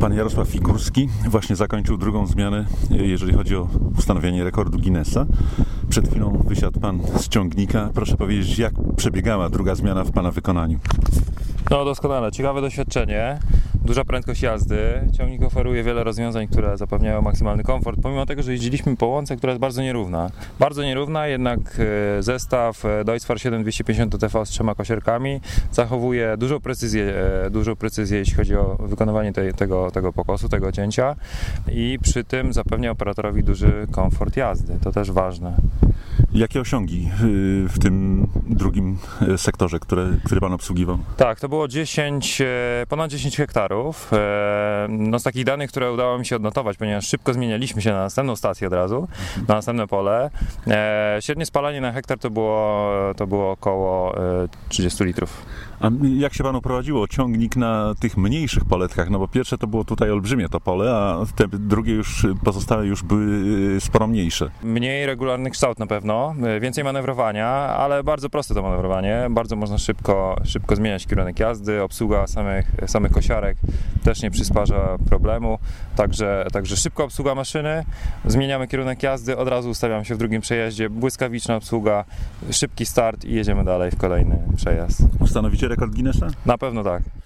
Pan Jarosław Figurski właśnie zakończył drugą zmianę, jeżeli chodzi o ustanowienie rekordu Guinnessa. Przed chwilą wysiadł Pan z ciągnika. Proszę powiedzieć, jak przebiegała druga zmiana w Pana wykonaniu? No doskonale, ciekawe doświadczenie, duża prędkość jazdy. Ciągnik oferuje wiele rozwiązań, które zapewniają maksymalny komfort, pomimo tego, że jeździliśmy po łące, która jest bardzo nierówna. Bardzo nierówna, jednak e, zestaw Deutzfahr 7250 TV z trzema kosierkami zachowuje dużą precyzję, e, dużą precyzję jeśli chodzi o wykonywanie tej, tego, tego pokosu, tego cięcia i przy tym zapewnia operatorowi duży komfort jazdy. To też ważne. Jakie osiągi y, w tym drugim y, sektorze, które, który Pan obsługiwał? Tak, to było 10, e, ponad 10 hektarów. E, No z takich danych, które udało mi się odnotować, ponieważ szybko zmienialiśmy się na następną stację od razu, na następne pole. E, Średnie spalanie na hektar to było, to było około e, 30 litrów. A jak się Panu prowadziło ciągnik na tych mniejszych poletkach? No bo pierwsze to było tutaj olbrzymie to pole, a te drugie już, pozostałe już były y, sporo mniejsze. Mniej regularny kształt na pewno, e, więcej manewrowania, ale bardzo proste to manewrowanie. Bardzo można szybko, szybko zmieniać kierunek jazdy. Obsługa samych, samych kosiarek też nie przysparza problemu. Także, także szybka obsługa maszyny, zmieniamy kierunek jazdy, od razu ustawiamy się w drugim przejeździe, błyskawiczna obsługa, szybki start i jedziemy dalej w kolejny przejazd. Ustanowicie rekord Guinnessa? Na pewno tak.